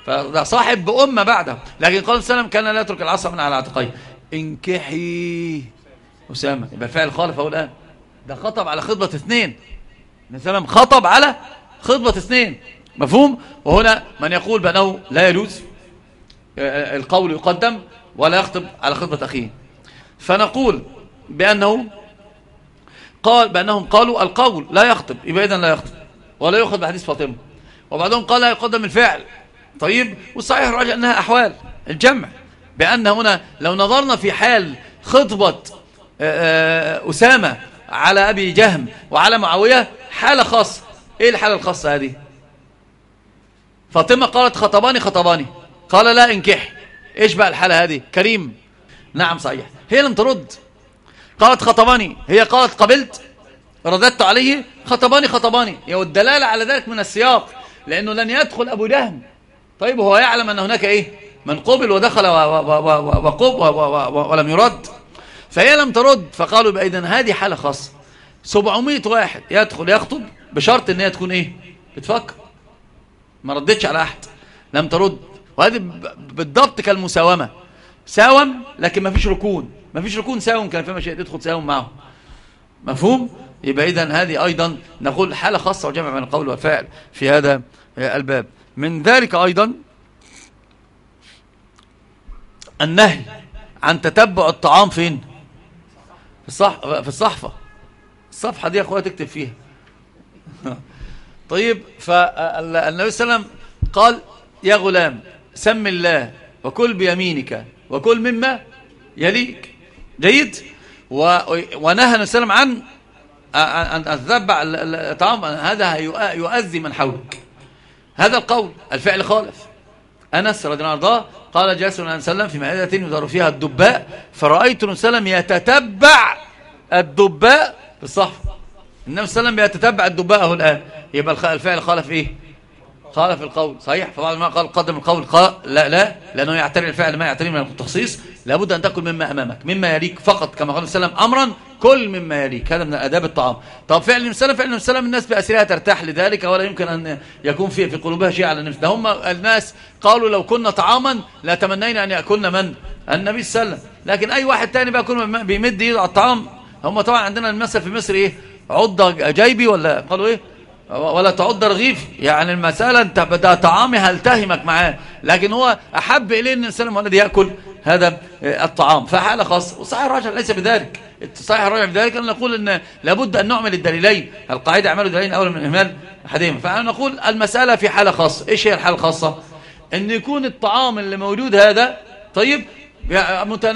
فده صاحب بأمة بعده. لكن قال السلام كان لا يترك العصا من على عاتقيه. انكحي. أسامة. يبقى الفعل خالف أهو الآن. ده خطب على خطبة اثنين. النبي خطب على خطبة اثنين. مفهوم؟ وهنا من يقول بأنه لا يجوز القول يقدم ولا يخطب على خطبة أخيه. فنقول بأنه قال بأنهم قالوا القول لا يخطب يبقى إذن لا يخطب ولا يأخذ بحديث فاطمة. وبعدهم قال لا يقدم الفعل. طيب والصحيح الراجع أنها أحوال الجمع بأن هنا لو نظرنا في حال خطبة آه، آه، أسامة على أبي جهم وعلى معاوية حالة خاصة. إيه الحالة الخاصة هذه؟ فاطمة قالت خطباني خطباني. قال لا انكح إيش بقى الحالة هذه؟ كريم. نعم صحيح. هي لم ترد. قالت خطباني. هي قالت قبلت. رددت عليه. خطباني خطباني. والدلالة على ذلك من السياق. لأنه لن يدخل أبو جهم طيب هو يعلم أن هناك إيه؟ من قبل ودخل وقب ولم يرد. فهي لم ترد. فقالوا بأيضا هذه حالة خاصة. 700 واحد يدخل يخطب بشرط إن هي تكون إيه؟ بتفكر. ما ردتش على أحد. لم ترد. وهذه بالضبط كالمساومة. ساوم لكن ما فيش ركون. ما فيش ركون ساوم كان في مشاهد تدخل ساوم معه مفهوم؟ يبقى اذا هذه أيضا نقول حالة خاصة وجمع بين القول والفعل في هذا الباب. من ذلك أيضا النهي عن تتبع الطعام فين؟ في الصح في الصحفة. الصفحة دي يا أخويا تكتب فيها. طيب فالنبي صلى الله عليه وسلم قال يا غلام سم الله وكل بيمينك وكل مما يليك. جيد؟ ونهى النبي صلى الله عليه وسلم عن أن تتبع الطعام. هذا يؤذي من حولك. هذا القول الفعل خالف أنس رضي الله عنه قال جالس عليه وسلم في مائدة يدار فيها الدباء فرأيت النبي صلى الله عليه وسلم يتتبع الدباء في الصحف. النبي صلى الله عليه وسلم يتتبع الدباء الآن يبقى الفعل خالف إيه؟ خالف القول صحيح؟ فبعض ما قال قدم القول قال لا لا لأنه يعتري الفعل ما يعتري من التخصيص. لابد أن تأكل مما أمامك مما يليك فقط كما قال السلام أمرا كل مما يليك. هذا من أداب الطعام. طب فعل النبي صلى الله عليه وسلم الناس بأسرها ترتاح لذلك ولا يمكن أن يكون في في قلوبها شيء على النفس ده هم الناس قالوا لو كنا طعاما لا تمنينا أن يأكلنا من؟ النبي صلى الله عليه وسلم. لكن أي واحد تاني بقى كل بيمد يده على الطعام؟ هم طبعا عندنا المثل في مصر إيه؟ عضة جيبي ولا؟ قالوا إيه؟ ولا تعض رغيف يعني المسألة أنت ده طعامي هلتهمك معاه؟ لكن هو أحب إليه أن الإنسان الذي يأكل هذا الطعام. فحالة خاصة. وصحيح الراجع ليس بذلك. صحيح الراجع بذلك أن نقول أن لابد أن نعمل الدليلين. القاعدة اعملوا دليلين أولا من إهمال أحدهما فأنا نقول المسألة في حالة خاصة. إيش هي الحالة الخاصة؟ أن يكون الطعام اللي موجود هذا طيب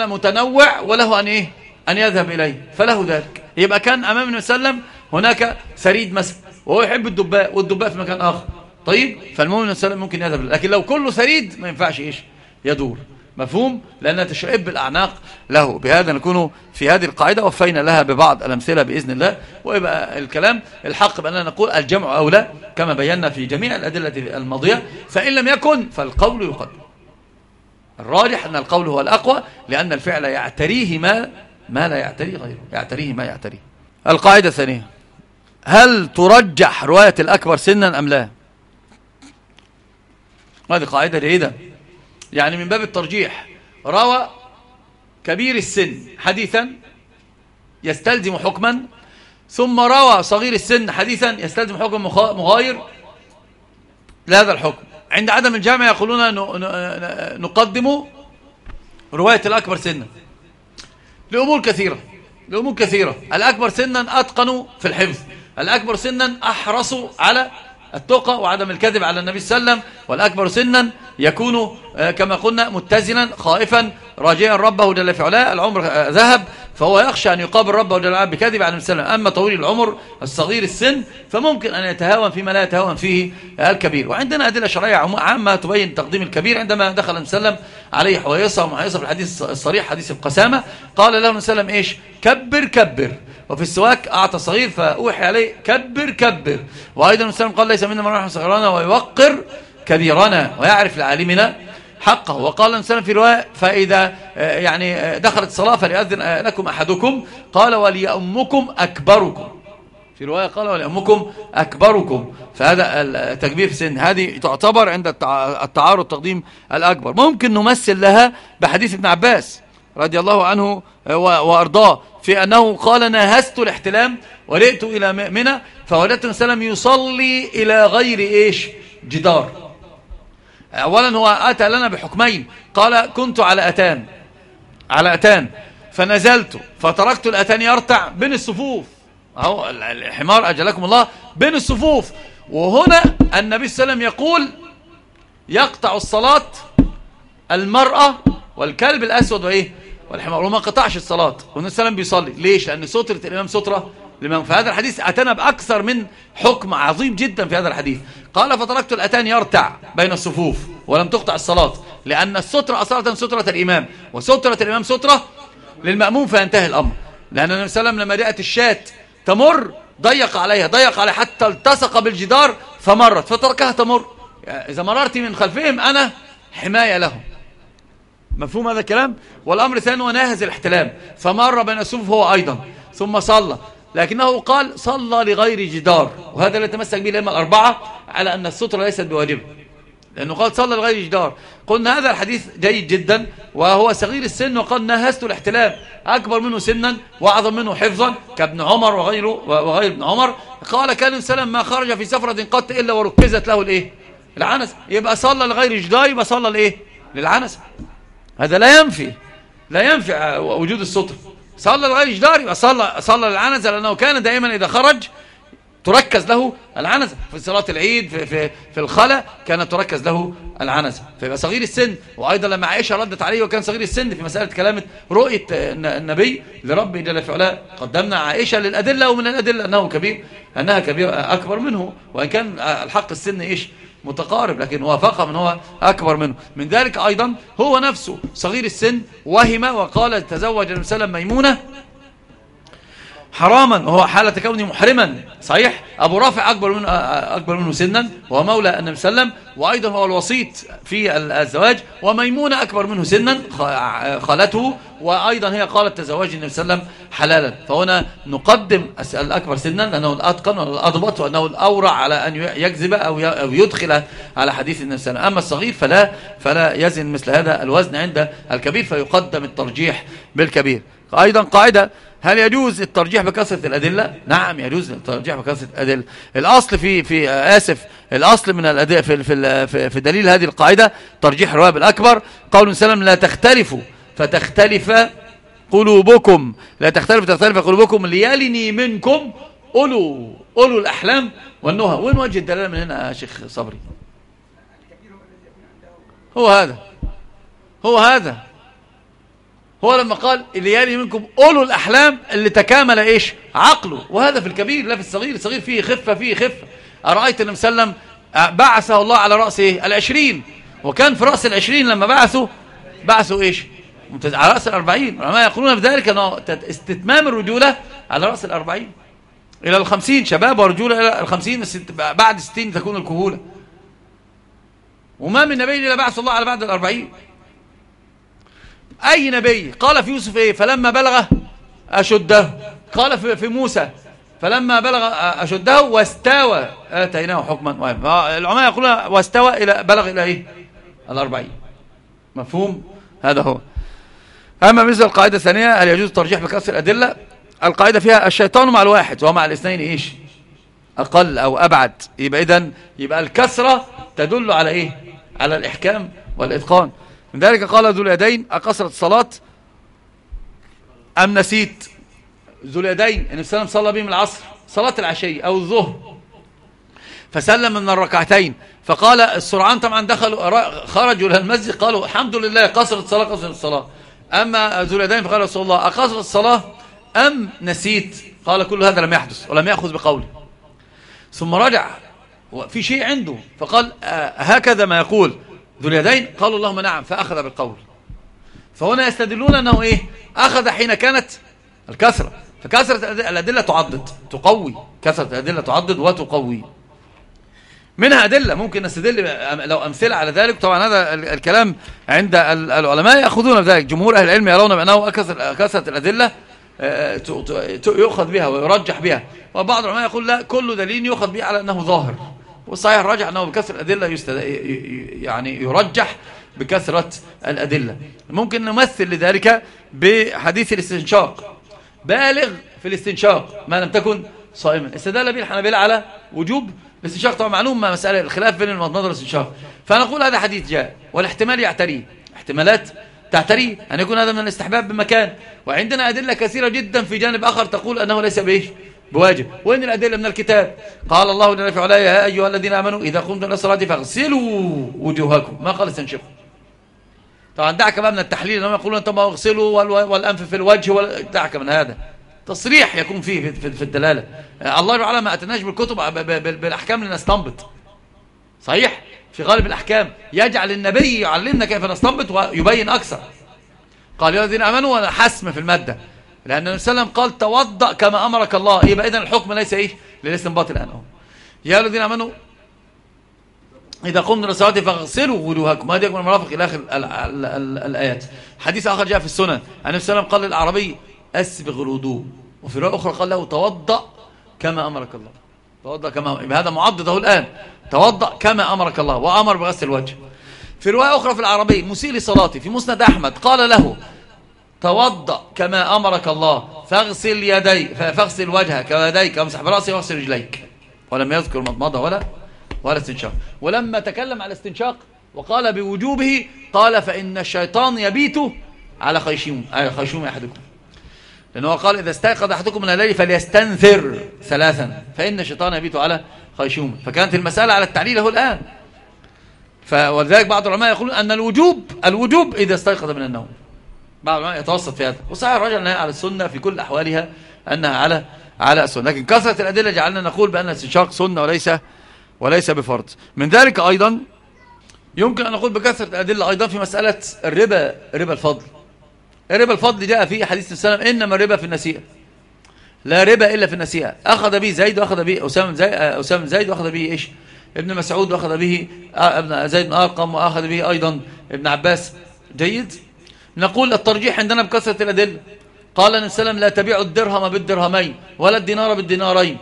متنوع وله أن إيه؟ أن يذهب إليه. فله ذلك. يبقى كان أمام النبي صلى الله عليه وسلم هناك سريد مثلا. وهو يحب الدباء والدباء في مكان آخر. طيب فالمؤمن السلام ممكن يذهب. لكن لو كله سريد ما ينفعش إيش؟ يدور. مفهوم؟ لأنها تشعب الأعناق له. بهذا نكون في هذه القاعدة وفينا لها ببعض الأمثلة بإذن الله. ويبقى الكلام الحق بأننا نقول الجمع أولى كما بينا في جميع الأدلة الماضية. فإن لم يكن فالقول يقدم. الراجح أن القول هو الأقوى لأن الفعل يعتريه ما ما لا يعتريه غيره. يعتريه ما يعتريه. القاعدة الثانية. هل ترجح رواية الأكبر سنا أم لا؟ هذه قاعدة جيدة. يعني من باب الترجيح روى كبير السن حديثا يستلزم حكما ثم روى صغير السن حديثا يستلزم حكم مغاير لهذا الحكم. عند عدم الجامع يقولون نقدم رواية الأكبر سنا. لأمور كثيرة لأمور كثيرة. الأكبر سنا أتقنوا في الحفظ. الأكبر سنا أحرصوا على التقى وعدم الكذب على النبي صلى الله عليه وسلم والأكبر سنا يكون آه، كما قلنا متزنا خائفا راجيا ربه جل في علاه العمر آه، ذهب فهو يخشى أن يقابل ربه جل وعلا بكذب على النبي صلى الله عليه وسلم. أما طويل العمر الصغير السن فممكن أن يتهاون فيما لا يتهاون فيه الكبير. وعندنا أدلة شرعية عامة تبين تقديم الكبير عندما دخل النبي صلى الله عليه وسلم عليه حويصة ومحيصة في الحديث الصريح حديث القسامة قال له النبي صلى الله عليه وسلم إيش؟ كبر كبر. وفي السواك أعطى صغير فأوحي عليه كبر كبر. وأيضا النبي قال ليس منا من رحمة صغيرنا ويوقر كبيرنا ويعرف لعالمنا حقه. وقال النبي في رواية فإذا آه، يعني آه، دخلت الصلاة فليأذن آه، لكم أحدكم. قال وليأمكم أكبركم. في رواية قال وليأمكم أكبركم. فهذا التكبير في سن هذه تعتبر عند التعارض تقديم الأكبر. ممكن نمثل لها بحديث ابن عباس رضي الله عنه وأرضاه. في أنه قال ناهزت الاحتلام ورئت إلى منى فوجدت وسلم يصلي إلى غير إيش؟ جدار. أولا هو أتى لنا بحكمين. قال كنت على أتان. على أتان. فنزلت. فتركت الأتان يرتع بين الصفوف. أهو الحمار أجلكم الله بين الصفوف. وهنا النبي صلى الله عليه وسلم يقول يقطع الصلاة المرأة والكلب الأسود وإيه؟ والحمار. وما قطعش الصلاة. والنبي صلى الله عليه وسلم بيصلي. ليش؟ لأن سترة الإمام سترة لمن في هذا الحديث أتانا بأكثر من حكم عظيم جدا في هذا الحديث. قال فتركت الأتان يرتع بين الصفوف ولم تقطع الصلاة لأن السترة أصالة سترة الإمام وسترة الإمام سترة للمأموم فينتهي الأمر. لأن النبي صلى الله عليه وسلم لما جاءت الشاة تمر ضيق عليها ضيق عليها حتى التصق بالجدار فمرت فتركها تمر. إذا مررت من خلفهم أنا حماية لهم. مفهوم هذا الكلام؟ والأمر الثاني هو ناهز الاحتلام. فمر بين الصفوف هو أيضا ثم صلى. لكنه قال صلى لغير جدار. وهذا لا يتمسك به الأئمة الأربعة على أن السترة ليست بواجبة. لأنه قال صلى لغير جدار. قلنا هذا الحديث جيد جدا وهو صغير السن وقد نهزت الاحتلام. أكبر منه سنا وأعظم منه حفظا كابن عمر وغيره وغير ابن عمر. قال كان سلم ما خرج في سفرة قط إلا وركزت له الإيه؟ العنس. يبقى صلى لغير جدار يبقى صلى الإيه للعنس. هذا لا ينفي لا ينفي وجود الستر صلى لغير جدار يبقى صلى صلى العنزة لأنه كان دائما إذا خرج تركز له العنزة. في صلاة العيد في, في, في الخلا كانت تركز له العنزة. فيبقى صغير السن وأيضا لما عائشة ردت عليه وكان صغير السن في مسألة كلامة رؤية النبي لربي جل في علاه. قدمنا عائشة للأدلة ومن الأدلة أنه كبير أنها كبير أكبر منه. وإن كان الحق السن إيش؟ متقارب لكن وافق من هو أكبر منه. من ذلك أيضا هو نفسه صغير السن وهم وقال تزوج المسلم ميمونة حراما وهو حالة كونه محرما. صحيح؟ أبو رافع أكبر منه, أكبر منه سنا وهو مولى النبي صلى الله عليه وسلم وأيضا هو الوسيط في الزواج وميمونة أكبر منه سنا خالته وأيضا هي قالت تزوج النبي صلى الله عليه وسلم حلالا. فهنا نقدم الأكبر سنا لأنه الأتقن والأضبط وأنه الأورع على أن يكذب أو يدخل على حديث النبي صلى الله عليه وسلم. أما الصغير فلا, فلا يزن مثل هذا الوزن عند الكبير فيقدم الترجيح بالكبير. أيضا قاعدة هل يجوز الترجيح بكثرة الأدلة؟ نعم يجوز الترجيح بكثرة الأدلة. الأصل في في آسف الأصل من الأدلة في في في دليل هذه القاعدة ترجيح الرواب الأكبر قول سلم لا تختلفوا فتختلف قلوبكم. لا تختلف تختلف قلوبكم ليلني منكم أولو أولو الأحلام والنهى. وين وجه الدلالة من هنا يا شيخ صبري؟ هو هذا هو هذا. هو لما قال الليالي منكم أولو الأحلام اللي تكامل إيش؟ عقله. وهذا في الكبير لا في الصغير. الصغير فيه خفة فيه خفة. أرأيت النبي صلى بعثه الله على رأس إيه؟ العشرين. وكان في رأس العشرين لما بعثه بعثوا إيش؟ على رأس الأربعين. العلماء يقولون بذلك أنه استتمام الرجولة على رأس الأربعين. إلى الخمسين شباب ورجولة إلى الخمسين بعد الستين تكون الكهولة. وما من نبي إلا بعث الله على بعد الأربعين. أي نبي؟ قال في يوسف إيه؟ فلما بلغ أشده. قال في موسى فلما بلغ أشده واستوى. آتيناه حكما. وعلما العلماء يقولون واستوى إلى بلغ إلى إيه؟ الأربعين. مفهوم؟ هذا هو. أما مثل القاعدة الثانية هل يجوز الترجيح بكسر الأدلة؟ القاعدة فيها الشيطان مع الواحد ومع الاثنين إيش؟ أقل أو أبعد. يبقى إذن يبقى الكسرة تدل على إيه؟ على الإحكام والإتقان. من ذلك قال ذو اليدين أقصرت الصلاة؟ أم نسيت؟ ذو اليدين النبي صلى صلى بهم العصر صلاة العشي أو الظهر. فسلم من الركعتين. فقال السرعان طبعا دخلوا خرجوا إلى المسجد قالوا الحمد لله قصرت الصلاة قصرت الصلاة. أما ذو اليدين فقال رسول الله أقصرت الصلاة أم نسيت؟ قال كل هذا لم يحدث ولم يأخذ بقوله. ثم رجع في شيء عنده. فقال آه هكذا ما يقول. ذو اليدين؟ قالوا اللهم نعم فأخذ بالقول. فهنا يستدلون أنه إيه؟ أخذ حين كانت الكثرة فكثرة الأدلة تعضد تقوي. كثرة الأدلة تعضد وتقوي. منها أدلة ممكن نستدل لو أمثلة على ذلك. طبعا هذا الكلام عند العلماء يأخذون بذلك. جمهور أهل العلم يرون بأنه كثرة الأدلة آه، يؤخذ بها ويرجح بها. وبعض العلماء يقول لا كل دليل يؤخذ به على أنه ظاهر. والصحيح الراجح أنه بكثرة الأدلة يعني يرجح بكثرة الأدلة. ممكن نمثل لذلك بحديث الاستنشاق. بالغ في الاستنشاق ما لم تكن صائما. استدل به الحنابلة على وجوب الاستنشاق. طبعا معلوم ما مسألة الخلاف بين المضمضة والاستنشاق فنقول هذا حديث جاء. والاحتمال يعتريه احتمالات تعتريه أن يكون هذا من الاستحباب بمكان. وعندنا أدلة كثيرة جدا في جانب آخر تقول أنه ليس بإيش؟ بواجب. وين الأدلة من الكتاب؟ قال الله جل في يا أيها الذين آمنوا إذا قمتم إلى الصلاة فاغسلوا وجوهكم. ما قال استنشقوا. طبعا دعك بقى من التحليل لما يقولون أنتم اغسلوا والأنف في الوجه دعك من هذا. تصريح يكون فيه في الدلالة. الله تعالى ما أتناش بالكتب بالأحكام لنستنبط صحيح؟ في غالب الأحكام. يجعل النبي يعلمنا كيف نستنبط ويبين أكثر. قال يا الذين أمنوا حسم في المادة. لأن النبي صلى الله عليه وسلم قال توضأ كما أمرك الله. يبقى إذن الحكم ليس إيه؟ للاستنباط الآن أهو يا الذين أمنوا إذا قمنا للصلاة فاغسلوا وجوهكم. هذه يكون المرافق إلى آخر الآيات. حديث آخر جاء في السنن. النبي صلى الله عليه وسلم قال للأعرابي أسبغ الوضوء. وفي رواية أخرى قال له توضأ كما أمرك الله. توضأ كما يبقى هذا معضد اهو الآن. توضأ كما أمرك الله. وأمر بغسل الوجه. في رواية أخرى في العربي مسيء لصلاتي في مسند أحمد قال له توضأ كما أمرك الله. فاغسل يدي فاغسل وجهك ويديك وامسح برأسك واغسل رجليك. ولم يذكر مضمضة ولا ولا استنشاق. ولما تكلم على الاستنشاق وقال بوجوبه قال فإن الشيطان يبيت على خيشوم على خيشوم أحدكم. لأنه قال إذا استيقظ أحدكم من الليل فليستنثر ثلاثا. فإن الشيطان يبيت على خيشوم. فكانت المسألة على التعليل هو الآن. ولذلك بعض العلماء يقولون أن الوجوب الوجوب إذا استيقظ من النوم. بعض العلماء يتوسط في هذا. وصحيح الرجل أنها على السنة في كل أحوالها أنها على على السنة. لكن كثرة الأدلة جعلنا نقول بأن الاستنشاق سنة وليس وليس بفرض. من ذلك أيضا يمكن أن نقول بكثرة الأدلة أيضا في مسألة الربا ربا الفضل. ربا الفضل جاء فيه حديث السلام إنما الربا في النسيئة. لا ربا إلا في النسيئة. أخذ به زيد وأخذ به أسامة زيد, أسامة زيد وأخذ به إيش؟ ابن مسعود وأخذ به ابن زيد بن أرقم وأخذ به أيضا ابن عباس. جيد؟ نقول الترجيح عندنا بكثرة الأدلة. قال النبي صلى الله عليه وسلم لا تبيع الدرهم بالدرهمين ولا الدينار بالدينارين.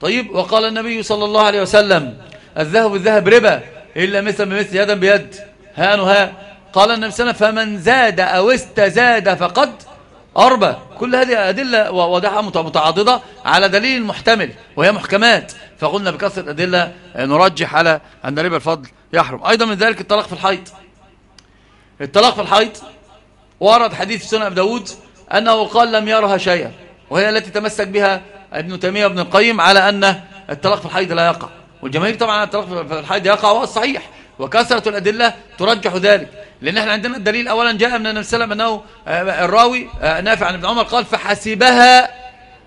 طيب وقال النبي صلى الله عليه وسلم الذهب بالذهب ربا إلا مثل بمثل يدا بيد. هان ها؟ قال النبي صلى الله عليه وسلم فمن زاد أو استزاد فقد أربى. كل هذه أدلة واضحة متعاضدة على دليل محتمل وهي محكمات. فقلنا بكثرة أدلة نرجح على أن ربا الفضل يحرم. أيضا من ذلك الطلاق في الحيط الطلاق في الحيط ورد حديث سنة أبي داود أنه قال لم يرها شيئا وهي التي تمسك بها ابن تيمية وابن القيم على أن الطلاق في الحيض لا يقع. والجماهير طبعا الطلاق في الحيض يقع وهو الصحيح وكثرة الأدلة ترجح ذلك. لأن إحنا عندنا الدليل أولا جاء من النبي صلى الله عليه وسلم أنه آه، الراوي آه، نافع عن ابن عمر قال فحسبها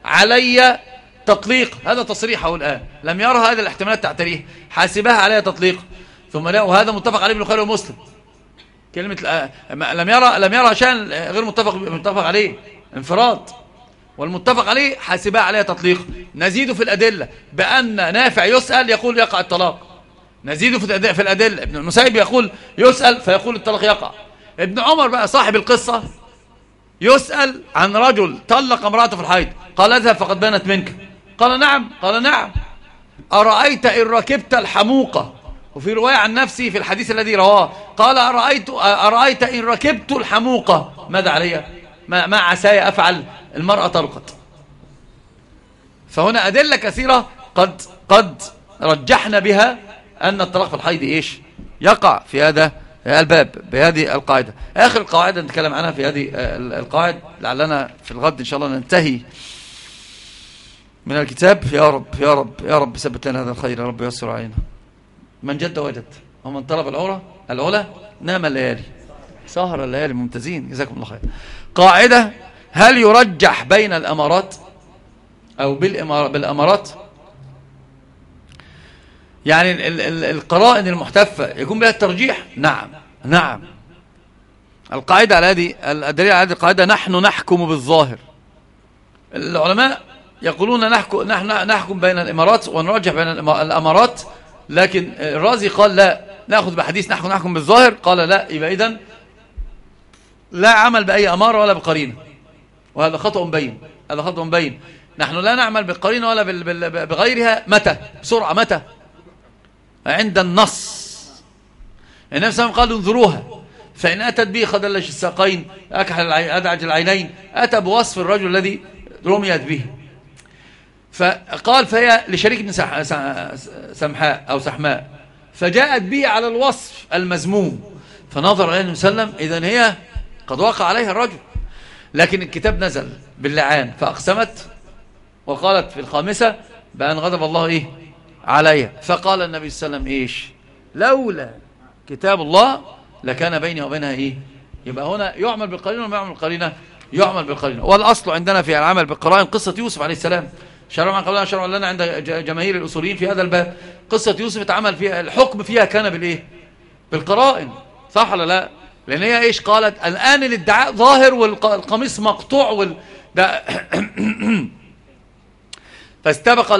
علي تطليق. هذا تصريحه الآن. لم يرى هذا الاحتمالات تعتريه. حاسبها علي تطليق. ثم وهذا متفق عليه ابن خير ومسلم. كلمة لم يرى لم يرى شيئا غير متفق متفق عليه. انفراد. والمتفق عليه حاسبها عليها تطليق. نزيد في الأدلة بأن نافع يسأل يقول يقع الطلاق. نزيد في الأدلة. ابن المسيب يقول يسأل فيقول الطلاق يقع. ابن عمر بقى صاحب القصة يسأل عن رجل طلق امرأته في الحيض. قال اذهب فقد بانت منك. قال نعم قال نعم. أرأيت إن ركبت الحموقة وفي رواية عن نفسي في الحديث الذي رواه قال أرأيت, أرأيت إن ركبت الحموقة ماذا علي؟ ما, ما عساي أفعل؟ المرأة طلقت فهنا أدلة كثيرة قد, قد رجحنا بها أن الطلاق في الحيض إيش؟ يقع في هذا الباب بهذه القاعدة. آخر القواعد نتكلم عنها في هذه القواعد لعلنا في الغد إن شاء الله ننتهي من الكتاب. يا رب يا رب يا رب ثبت لنا هذا الخير يا رب يسر علينا. من جد وجد ومن طلب العورة العلا نام الليالي. سهر الليالي ممتازين جزاكم الله خير. قاعدة هل يرجح بين الأمارات أو بالأمارات؟ يعني القرائن المحتفة يكون بها الترجيح؟ نعم نعم. القاعدة على هذه الدليل على هذه القاعدة نحن نحكم بالظاهر. العلماء يقولون نحكم, نحن نحكم بين الإمارات ونرجح بين الأمارات لكن الرازي قال لا نأخذ بحديث نحن نحكم بالظاهر. قال لا يبقى إذن لا عمل بأي أمارة ولا بقرينة وهذا خطأ بين هذا خطأ بين. نحن لا نعمل بالقرينة ولا بغيرها. متى؟ بسرعة متى؟ عند النص. النبي صلى الله عليه وسلم قال انظروها. فإن أتت به خدلش الساقين أكحل أدعج العينين. أتى بوصف الرجل الذي رميت به. فقال فهي لشريك بن سمحاء أو سحماء فجاءت به على الوصف المزموم فنظر عليه النبي صلى الله عليه وسلم إذن هي قد وقع عليها الرجل. لكن الكتاب نزل باللعان فأقسمت وقالت في الخامسة بأن غضب الله إيه؟ عليها. فقال النبي صلى الله عليه وسلم إيش؟ لولا كتاب الله لكان بيني وبينها إيه؟ يبقى هنا يعمل بالقرينة وما يعمل بالقرينة يعمل بالقرينة. والأصل عندنا في العمل بالقرائن قصة يوسف عليه السلام شرع ما قبلنا شرع لنا عند جماهير الأصوليين في هذا الباب. قصة يوسف اتعمل فيها الحكم فيها كان بالإيه؟ بالقرائن. صح ولا لا؟ لأن هي إيش قالت؟ الآن الادعاء ظاهر والقميص مقطوع وال... ده فاستبق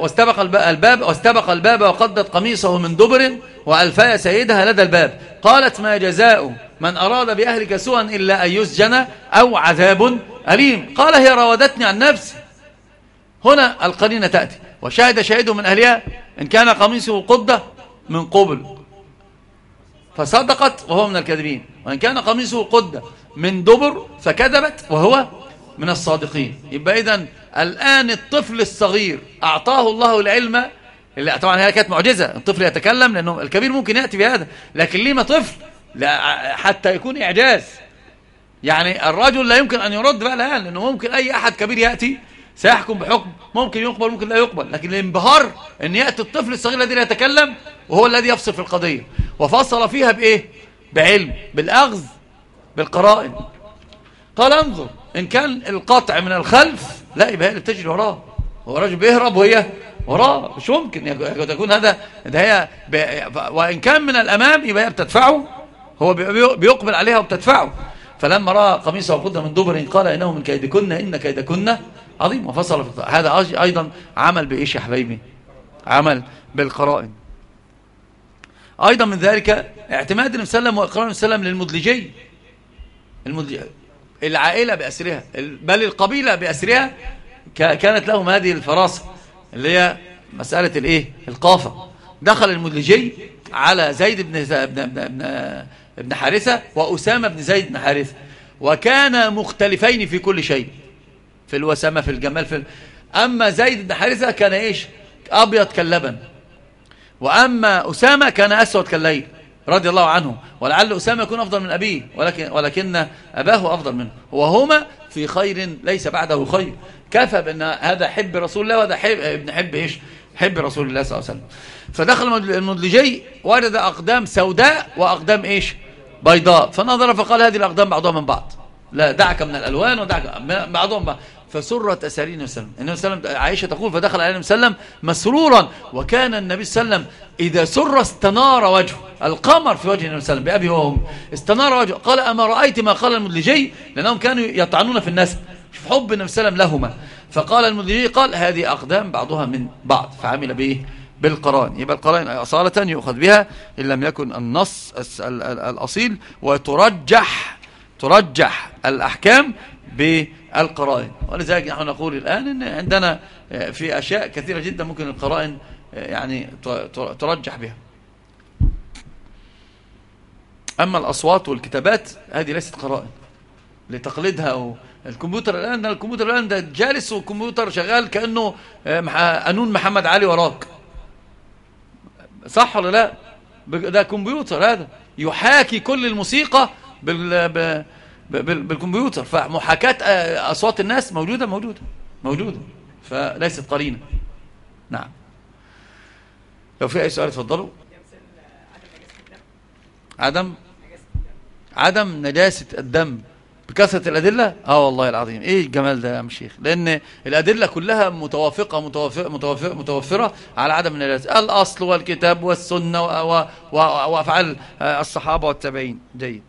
واستبق الباب واستبق الباب وقدت قميصه من دبر وألفاء سيدها لدى الباب. قالت ما جزاء من أراد بأهلك سوءا إلا أن يسجن أو عذاب أليم. قال هي راودتني عن نفسي. هنا القرينة تأتي. وشاهد شاهده من أهلها إن كان قميصه قدة من قبل. فصدقت وهو من الكاذبين. وإن كان قميصه قدة من دبر فكذبت وهو من الصادقين. يبقى إذن الآن الطفل الصغير أعطاه الله العلم اللي طبعا هي كانت معجزة. الطفل يتكلم لأنه الكبير ممكن يأتي بهذا. لكن ليه ما طفل؟ لا حتى يكون إعجاز. يعني الرجل لا يمكن أن يرد بقى الآن لأنه ممكن أي أحد كبير يأتي سيحكم بحكم. ممكن يقبل ممكن لا يقبل. لكن الانبهار أن يأتي الطفل الصغير الذي لا يتكلم وهو الذي يفصل في القضية. وفصل فيها بإيه؟ بعلم بالأخذ بالقرائن. قال انظر إن كان القطع من الخلف لا يبقى هي اللي بتجري وراه. هو راجل بيهرب وهي وراه. مش ممكن. يكون هذا ده هي وإن كان من الأمام يبقى هي بتدفعه. هو بيقبل عليها وبتدفعه. فلما رأى قميصه وقد من دبر قال إنه من كيدكن إن كيدكن. عظيم. وفصل في هذا أيضا عمل بإيش يا حبايبي عمل بالقرائن. أيضا من ذلك اعتماد النبي صلى الله عليه وسلم للمدلجين. المدلجين العائلة بأسرها بل القبيلة بأسرها كانت لهم هذه الفراسة اللي هي مسألة الإيه؟ القافة. دخل المدلجي على زيد بن, بن, بن, بن حارثة وأسامة بن زيد بن حارثة. وكان مختلفين في كل شيء. في الوسامة في الجمال في أما زيد بن حارثة كان إيش؟ أبيض كاللبن. وأما أسامة كان أسود كالليل رضي الله عنه. ولعل أسامة يكون أفضل من أبيه ولكن, ولكن أباه أفضل منه. وهما في خير ليس بعده خير. كفى بأن هذا حب رسول الله وهذا حب ابن حب إيش؟ حب رسول الله صلى الله عليه وسلم. فدخل المدلجي وجد أقدام سوداء وأقدام إيش؟ بيضاء. فنظر فقال هذه الأقدام بعضها من بعض. لا دعك من الألوان ودعك بعضهم بعض. فسرت أساري النبي صلى الله عليه وسلم عائشة تقول فدخل عليه النبي صلى الله عليه وسلم مسرورا. وكان النبي صلى الله عليه وسلم إذا سر استنار وجهه. القمر في وجه النبي صلى الله عليه وسلم بأبي وهم استنار وجهه. قال أما رأيت ما قال المدلجي؟ لأنهم كانوا يطعنون في الناس في حب النبي صلى الله عليه وسلم لهما. فقال المدلجي قال هذه أقدام بعضها من بعض. فعمل به بالقرائن يبقى القرائن أصالة يؤخذ بها إن لم يكن النص الأصيل. وترجح ترجح الأحكام بالقرائن ولذلك نحن نقول الآن إن عندنا في أشياء كثيرة جدا ممكن القرائن يعني ترجح بها. أما الأصوات والكتابات هذه ليست قرائن. لتقليدها الكمبيوتر الآن الكمبيوتر الآن ده جالس والكمبيوتر شغال كأنه أنون محمد علي وراك. صح ولا لا؟ ده كمبيوتر هذا. يحاكي كل الموسيقى بالكمبيوتر. فمحاكاة أصوات الناس موجودة موجودة موجودة. فليست قرينة. نعم. لو في أي سؤال اتفضلوا. عدم عدم نجاسة الدم بكثرة الأدلة؟ آه والله العظيم. إيه الجمال ده يا عم شيخ؟ لأن الأدلة كلها متوافقة متوافقة متوافقة متوفرة على عدم النجاسة. الأصل والكتاب والسنة وأفعال الصحابة والتابعين. جيد.